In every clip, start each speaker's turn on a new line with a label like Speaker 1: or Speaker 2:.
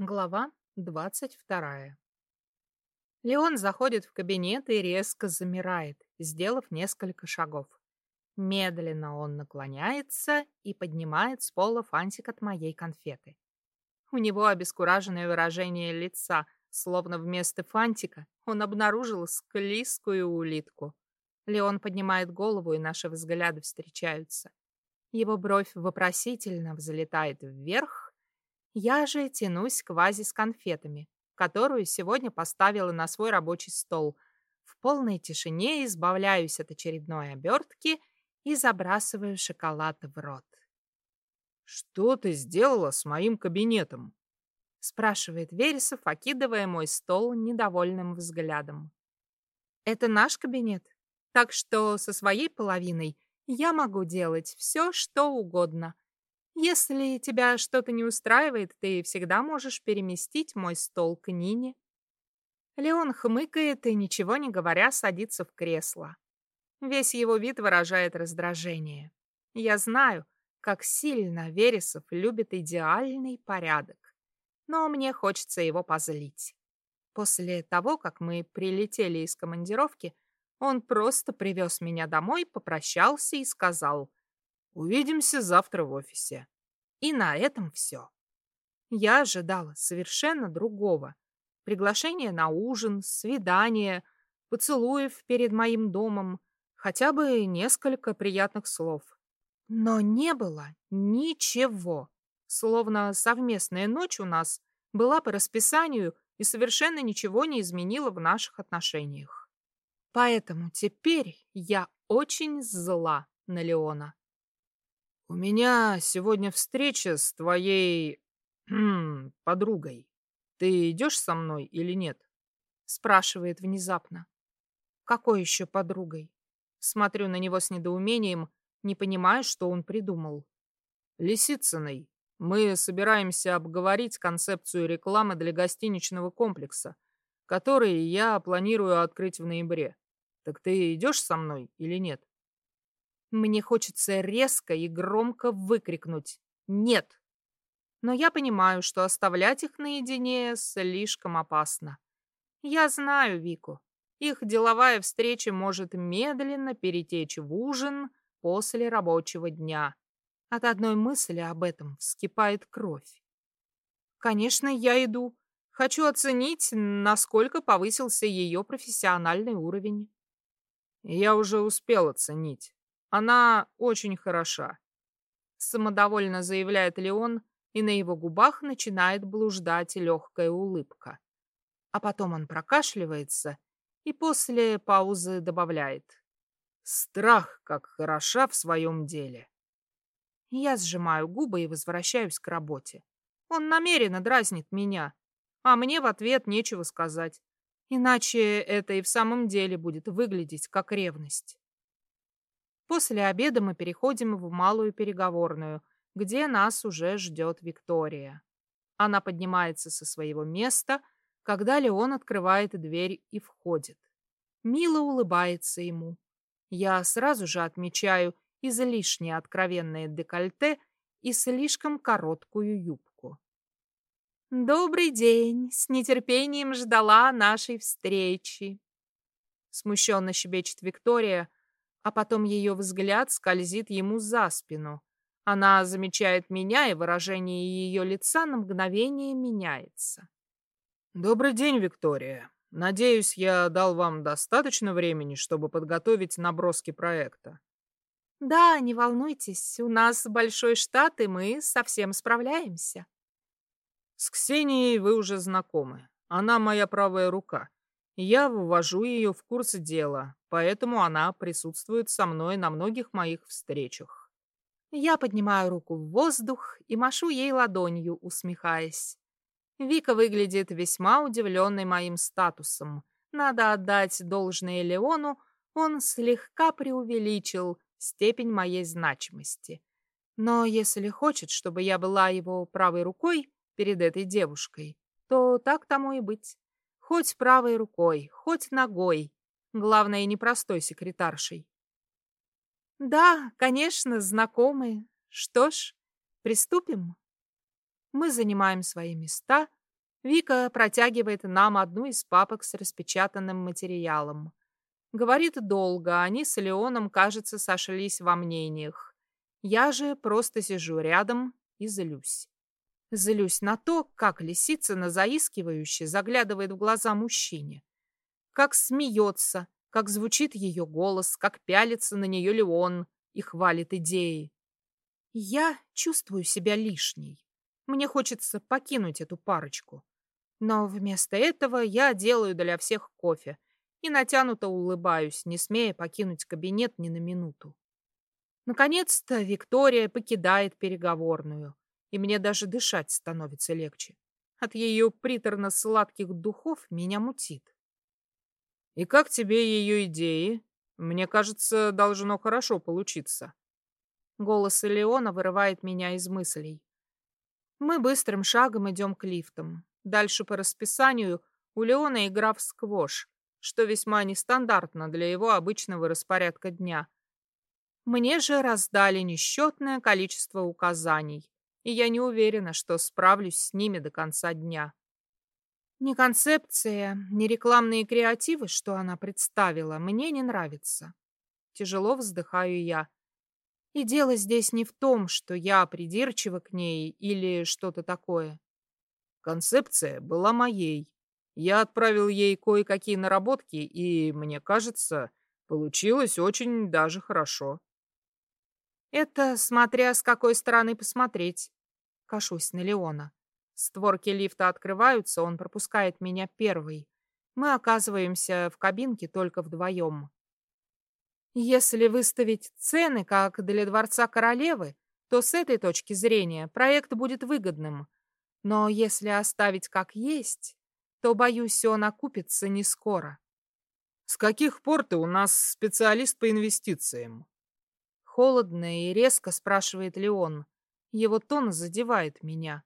Speaker 1: Глава двадцать вторая. Леон заходит в кабинет и резко замирает, сделав несколько шагов. Медленно он наклоняется и поднимает с пола фантик от моей конфеты. У него обескураженное выражение лица, словно вместо фантика он обнаружил склизкую улитку. Леон поднимает голову, и наши взгляды встречаются. Его бровь вопросительно взлетает вверх, я же тянусь к вазе с конфетами, которую сегодня поставила на свой рабочий стол. В полной тишине избавляюсь от очередной обертки и забрасываю шоколад в рот.
Speaker 2: «Что ты сделала с моим кабинетом?»
Speaker 1: спрашивает Вересов, окидывая мой стол недовольным взглядом. «Это наш кабинет, так что со своей половиной я могу делать все, что угодно», если тебя что-то не устраивает, ты всегда можешь переместить мой стол к Нине. Леон хмыкает и, ничего не говоря, садится в кресло. Весь его вид выражает раздражение. Я знаю, как сильно Вересов любит идеальный порядок. Но мне хочется его позлить. После того, как мы прилетели из командировки, он просто привез меня домой, попрощался и сказал Увидимся завтра в офисе. И на этом все. Я ожидала совершенно другого. Приглашение на ужин, свидание, поцелуев перед моим домом, хотя бы несколько приятных слов. Но не было ничего. Словно совместная ночь у нас была по расписанию и совершенно ничего не изменила в наших отношениях. Поэтому теперь я очень зла на Леона.
Speaker 2: «У меня сегодня встреча с твоей... Хм, подругой. Ты идешь со мной или нет?»
Speaker 1: Спрашивает внезапно. «Какой еще подругой?» Смотрю на него с недоумением, не понимая, что он придумал.
Speaker 2: «Лисицыной. Мы собираемся обговорить концепцию рекламы для гостиничного комплекса, который я планирую открыть в ноябре. Так ты идешь со мной или нет?»
Speaker 1: Мне хочется резко и громко выкрикнуть «Нет!». Но я понимаю, что оставлять их наедине слишком опасно. Я знаю Вику. Их деловая встреча может медленно перетечь в ужин после рабочего дня. От одной мысли об этом вскипает кровь. Конечно, я иду. Хочу оценить, насколько повысился ее профессиональный уровень.
Speaker 2: Я уже успел оценить. Она очень хороша.
Speaker 1: Самодовольно заявляет Леон, и на его губах начинает блуждать легкая улыбка. А потом он прокашливается и после паузы добавляет.
Speaker 2: Страх, как хороша в своем деле.
Speaker 1: Я сжимаю губы и возвращаюсь к работе. Он намеренно дразнит меня, а мне в ответ нечего сказать. Иначе это и в самом деле будет выглядеть как ревность. После обеда мы переходим в малую переговорную, где нас уже ждет Виктория. Она поднимается со своего места, когда Леон открывает дверь и входит. Мило улыбается ему. Я сразу же отмечаю излишне откровенное декольте и слишком короткую юбку. «Добрый день! С нетерпением ждала нашей встречи!» Смущенно щебечет Виктория, а потом ее взгляд скользит ему за спину. Она замечает меня, и выражение ее лица на мгновение меняется.
Speaker 2: «Добрый день, Виктория. Надеюсь, я дал вам достаточно времени, чтобы подготовить наброски проекта».
Speaker 1: «Да, не волнуйтесь, у нас большой штат, и мы совсем справляемся».
Speaker 2: «С Ксенией вы уже знакомы. Она моя правая рука. Я ввожу ее в курс дела, поэтому она присутствует со мной на многих моих встречах.
Speaker 1: Я поднимаю руку в воздух и машу ей ладонью, усмехаясь. Вика выглядит весьма удивленной моим статусом. Надо отдать должное Леону, он слегка преувеличил степень моей значимости. Но если хочет, чтобы я была его правой рукой перед этой девушкой, то так тому и быть. Хоть правой рукой, хоть ногой. Главное, не простой секретаршей. Да, конечно, знакомые. Что ж, приступим. Мы занимаем свои места, Вика протягивает нам одну из папок с распечатанным материалом. Говорит долго, они с Леоном, кажется, сошлись во мнениях. Я же просто сижу рядом и злюсь. Злюсь на то, как лисица на заискивающе заглядывает в глаза мужчине. Как смеется, как звучит ее голос, как пялится на нее Леон и хвалит идеи. Я чувствую себя лишней. Мне хочется покинуть эту парочку. Но вместо этого я делаю для всех кофе и натянуто улыбаюсь, не смея покинуть кабинет ни на минуту. Наконец-то Виктория покидает переговорную, и мне даже дышать становится легче. От ее приторно-сладких духов меня мутит.
Speaker 2: «И как тебе ее идеи? Мне кажется, должно хорошо получиться».
Speaker 1: Голос Леона вырывает меня из мыслей. Мы быстрым шагом идем к лифтам. Дальше по расписанию у Леона игра в сквош, что весьма нестандартно для его обычного распорядка дня. Мне же раздали несчетное количество указаний, и я не уверена, что справлюсь с ними до конца дня. Ни концепция, ни рекламные креативы, что она представила, мне не нравятся. Тяжело вздыхаю я. И дело здесь не в том, что я придирчива к ней или что-то такое.
Speaker 2: Концепция была моей. Я отправил ей кое-какие наработки, и, мне кажется, получилось очень даже хорошо.
Speaker 1: Это смотря с какой стороны посмотреть. Кашусь на Леона. Створки лифта открываются, он пропускает меня первый. Мы оказываемся в кабинке только вдвоем. Если выставить цены, как для Дворца Королевы, то с этой точки зрения проект будет выгодным. Но если оставить как есть, то, боюсь, он окупится не скоро.
Speaker 2: С каких пор ты у нас специалист по инвестициям?
Speaker 1: Холодно и резко спрашивает Леон. Его тон задевает меня.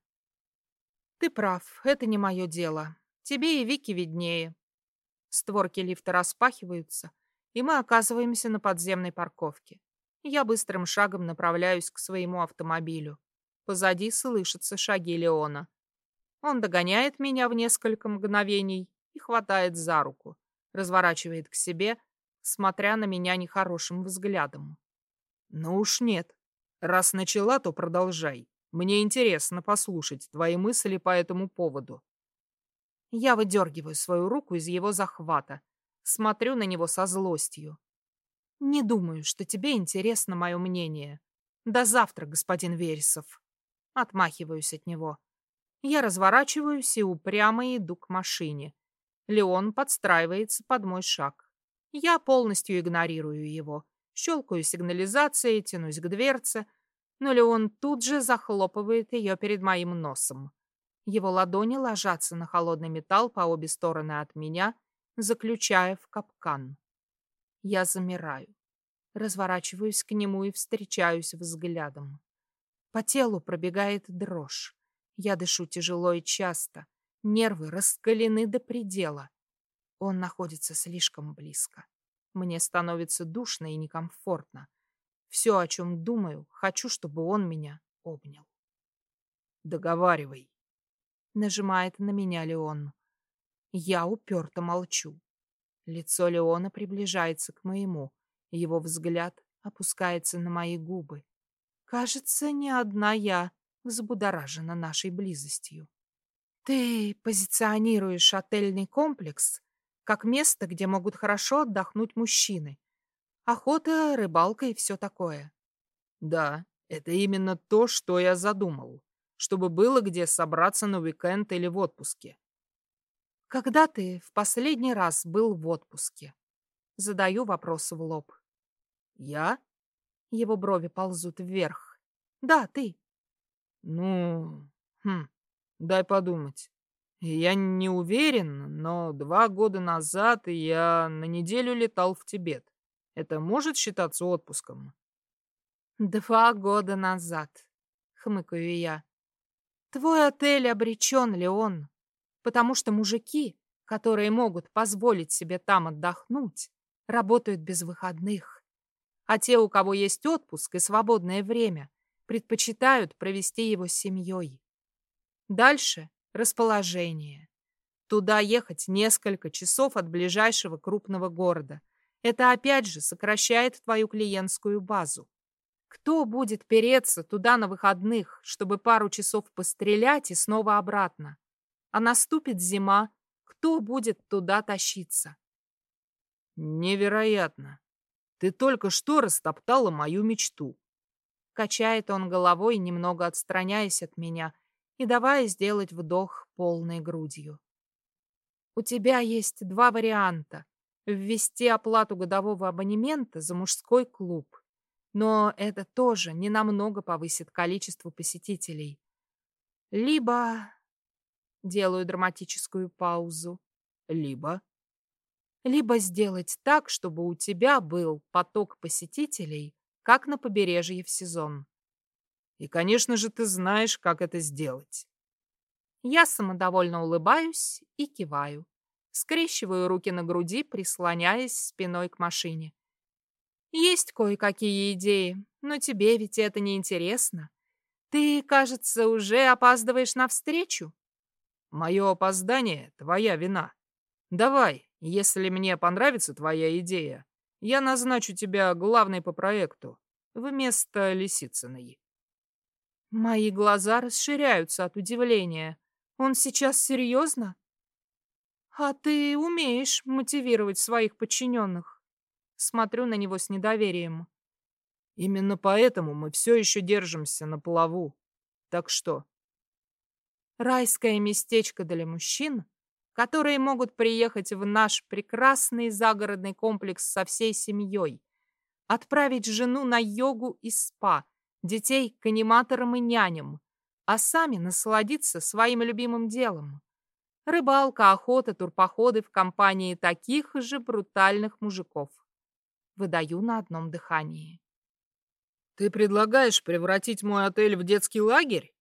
Speaker 1: Ты прав, это не мое дело. Тебе и Вики виднее. Створки лифта распахиваются, и мы оказываемся на подземной парковке. Я быстрым шагом направляюсь к своему автомобилю. Позади слышатся шаги Леона. Он догоняет меня в несколько мгновений и хватает за руку, разворачивает к себе, смотря на меня нехорошим взглядом.
Speaker 2: «Ну уж нет. Раз начала, то продолжай. Мне интересно послушать твои мысли по этому поводу».
Speaker 1: Я выдергиваю свою руку из его захвата, смотрю на него со злостью. «Не думаю, что тебе интересно мое мнение. До завтра, господин Вересов». Отмахиваюсь от него. Я разворачиваюсь и упрямо иду к машине. Леон подстраивается под мой шаг. Я полностью игнорирую его. Щелкаю сигнализацией, тянусь к дверце, но Леон тут же захлопывает ее перед моим носом. Его ладони ложатся на холодный металл по обе стороны от меня, заключая в капкан. Я замираю, разворачиваюсь к нему и встречаюсь взглядом. По телу пробегает дрожь. Я дышу тяжело и часто. Нервы раскалены до предела. Он находится слишком близко. Мне становится душно и некомфортно. Все, о чем думаю, хочу, чтобы он меня обнял.
Speaker 2: «Договаривай», —
Speaker 1: нажимает на меня Леон. Я уперто молчу. Лицо Леона приближается к моему. Его взгляд опускается на мои губы. Кажется, не одна я взбудоражена нашей близостью. Ты позиционируешь отельный комплекс как место, где могут хорошо отдохнуть мужчины. Охота, рыбалка и все такое.
Speaker 2: Да, это именно то, что я задумал. Чтобы было где собраться на уикенд или в отпуске.
Speaker 1: Когда ты в последний раз был в отпуске? Задаю вопрос в лоб.
Speaker 2: Я?
Speaker 1: Его брови ползут вверх. Да, ты.
Speaker 2: Ну, хм, дай подумать. Я не уверен, но два года назад я на неделю летал в Тибет. Это может считаться отпуском?
Speaker 1: Два года назад, хмыкаю я. Твой отель обречен, Леон, потому что мужики, которые могут позволить себе там отдохнуть, работают без выходных а те, у кого есть отпуск и свободное время, предпочитают провести его с семьей. Дальше расположение. Туда ехать несколько часов от ближайшего крупного города. Это опять же сокращает твою клиентскую базу. Кто будет переться туда на выходных, чтобы пару часов пострелять и снова обратно? А наступит зима, кто будет туда тащиться?
Speaker 2: Невероятно. Ты только что растоптала мою мечту.
Speaker 1: Качает он головой, немного отстраняясь от меня и давая сделать вдох полной грудью. У тебя есть два варианта. Ввести оплату годового абонемента за мужской клуб. Но это тоже не намного повысит количество посетителей. Либо... Делаю драматическую паузу.
Speaker 2: Либо...
Speaker 1: Либо сделать так, чтобы у тебя был поток посетителей, как на побережье в сезон.
Speaker 2: И, конечно же, ты знаешь, как это сделать.
Speaker 1: Я самодовольно улыбаюсь и киваю. Скрещиваю руки на груди, прислоняясь спиной к машине. Есть кое-какие идеи, но тебе ведь это не интересно. Ты, кажется, уже опаздываешь на встречу.
Speaker 2: Мое опоздание — твоя вина. Давай, если мне понравится твоя идея, я назначу тебя главной по проекту вместо Лисицыной.
Speaker 1: Мои глаза расширяются от удивления. Он сейчас серьезно? А ты умеешь мотивировать своих подчиненных. Смотрю на него с недоверием.
Speaker 2: Именно поэтому мы все еще держимся на плаву. Так что?
Speaker 1: Райское местечко для мужчин, которые могут приехать в наш прекрасный загородный комплекс со всей семьей, отправить жену на йогу и спа, детей к аниматорам и няням, а сами насладиться своим любимым делом. Рыбалка, охота, турпоходы в компании таких же брутальных мужиков. Выдаю на одном дыхании.
Speaker 2: «Ты предлагаешь превратить мой отель в детский лагерь?»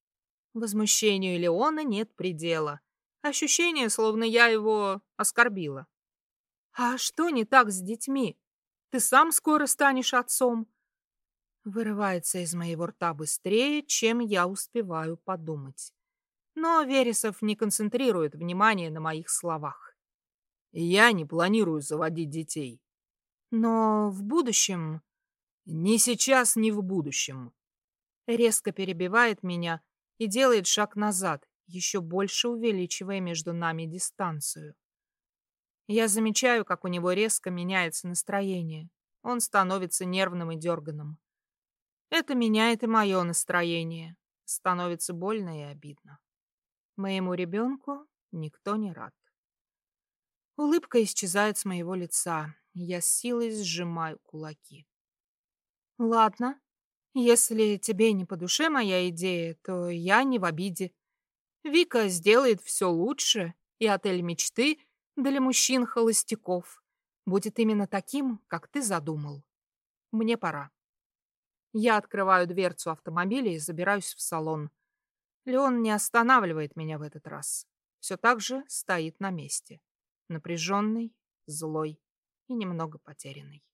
Speaker 1: Возмущению Леона нет предела. Ощущение, словно я его оскорбила. «А что не так с детьми? Ты сам скоро станешь отцом». Вырывается из моего рта быстрее, чем я успеваю подумать. Но Вересов не концентрирует внимание на моих словах.
Speaker 2: «Я не планирую заводить детей.
Speaker 1: Но в будущем...
Speaker 2: Ни сейчас, ни в будущем.
Speaker 1: Резко перебивает меня и делает шаг назад, еще больше увеличивая между нами дистанцию. Я замечаю, как у него резко меняется настроение. Он становится нервным и дерганым. Это меняет и мое настроение. Становится больно и обидно. Моему ребенку никто не рад. Улыбка исчезает с моего лица. Я с силой сжимаю кулаки. Ладно, если тебе не по душе моя идея, то я не в обиде. Вика сделает все лучше, и отель мечты для мужчин-холостяков будет именно таким, как ты задумал. Мне пора. Я открываю дверцу автомобиля и забираюсь в салон. Леон не останавливает меня в этот раз. Все так же стоит на месте. Напряженный, злой и немного потерянный.